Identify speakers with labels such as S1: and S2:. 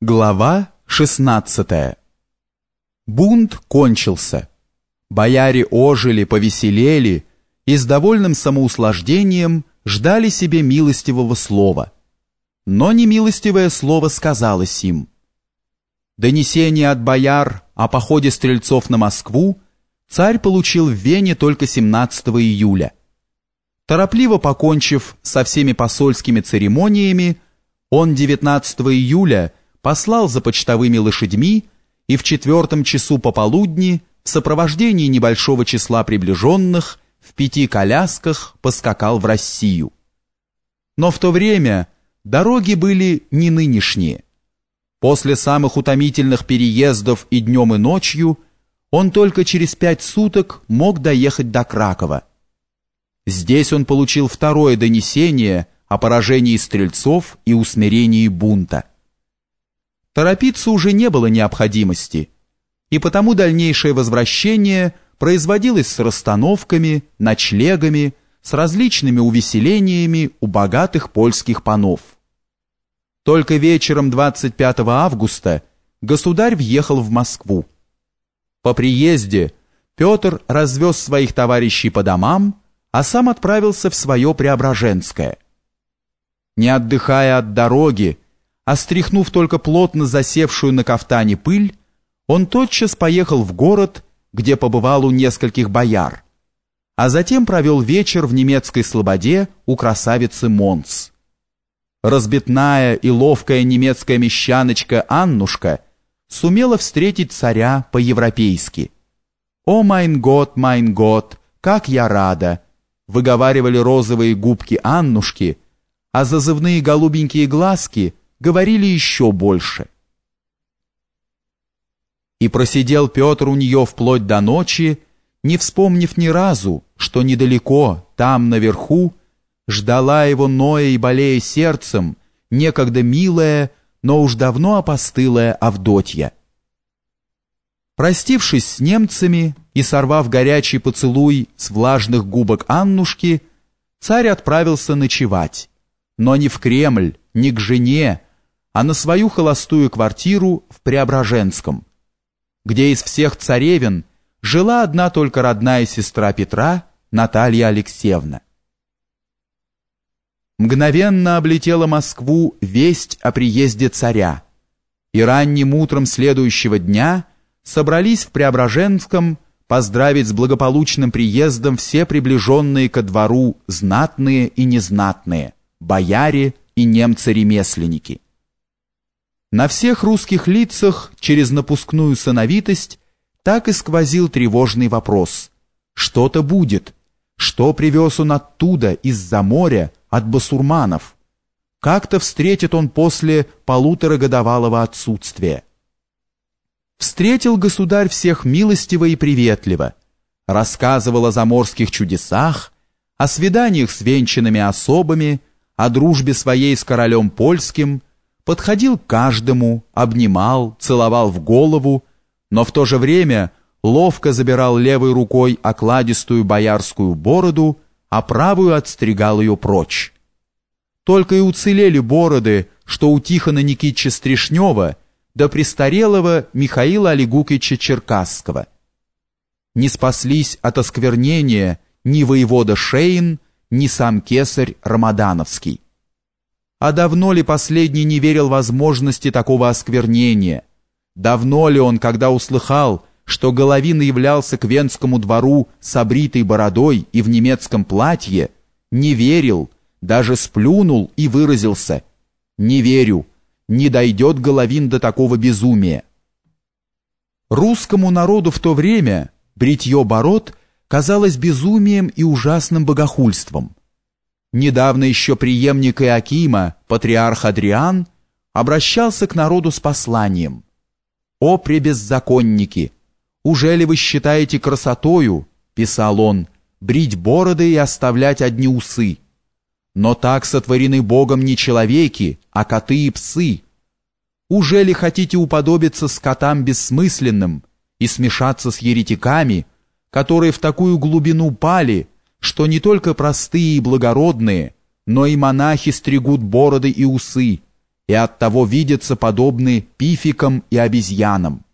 S1: Глава 16 Бунт кончился. Бояре ожили, повеселели и с довольным самоуслаждением ждали себе милостивого слова. Но немилостивое слово сказалось им. Донесение от бояр о походе стрельцов на Москву царь получил в Вене только 17 июля. Торопливо покончив со всеми посольскими церемониями, он 19 июля послал за почтовыми лошадьми и в четвертом часу пополудни в сопровождении небольшого числа приближенных в пяти колясках поскакал в Россию. Но в то время дороги были не нынешние. После самых утомительных переездов и днем и ночью он только через пять суток мог доехать до Кракова. Здесь он получил второе донесение о поражении стрельцов и усмирении бунта. Торопиться уже не было необходимости, и потому дальнейшее возвращение производилось с расстановками, ночлегами, с различными увеселениями у богатых польских панов. Только вечером 25 августа государь въехал в Москву. По приезде Петр развез своих товарищей по домам, а сам отправился в свое Преображенское. Не отдыхая от дороги, а стряхнув только плотно засевшую на кафтане пыль, он тотчас поехал в город, где побывал у нескольких бояр, а затем провел вечер в немецкой слободе у красавицы Монс. Разбитная и ловкая немецкая мещаночка Аннушка сумела встретить царя по-европейски. «О, mein Gott, mein Gott, как я рада!» выговаривали розовые губки Аннушки, а зазывные голубенькие глазки говорили еще больше. И просидел Петр у нее вплоть до ночи, не вспомнив ни разу, что недалеко, там, наверху, ждала его ноя и болея сердцем, некогда милая, но уж давно опостылая Авдотья. Простившись с немцами и сорвав горячий поцелуй с влажных губок Аннушки, царь отправился ночевать, но не в Кремль, не к жене, а на свою холостую квартиру в Преображенском, где из всех царевин жила одна только родная сестра Петра, Наталья Алексеевна. Мгновенно облетела Москву весть о приезде царя, и ранним утром следующего дня собрались в Преображенском поздравить с благополучным приездом все приближенные ко двору знатные и незнатные, бояре и немцы-ремесленники. На всех русских лицах через напускную сыновитость так и сквозил тревожный вопрос. Что-то будет. Что привез он оттуда, из-за моря, от басурманов? Как-то встретит он после полуторагодовалого отсутствия. Встретил государь всех милостиво и приветливо, рассказывал о заморских чудесах, о свиданиях с венчанными особами, о дружбе своей с королем польским, подходил к каждому, обнимал, целовал в голову, но в то же время ловко забирал левой рукой окладистую боярскую бороду, а правую отстригал ее прочь. Только и уцелели бороды, что у Тихона Никитича Стришнева до престарелого Михаила Олегукича Черкасского. Не спаслись от осквернения ни воевода Шейн, ни сам кесарь Рамадановский. А давно ли последний не верил возможности такого осквернения? Давно ли он, когда услыхал, что Головин являлся к Венскому двору с обритой бородой и в немецком платье, не верил, даже сплюнул и выразился «Не верю, не дойдет Головин до такого безумия». Русскому народу в то время бритье бород казалось безумием и ужасным богохульством. Недавно еще преемник Иакима, патриарх Адриан, обращался к народу с посланием. «О пребеззаконники! Уже ли вы считаете красотою, — писал он, — брить бороды и оставлять одни усы? Но так сотворены Богом не человеки, а коты и псы. Уже ли хотите уподобиться скотам бессмысленным и смешаться с еретиками, которые в такую глубину пали, что не только простые и благородные, но и монахи стригут бороды и усы, и оттого видятся подобны пификам и обезьянам.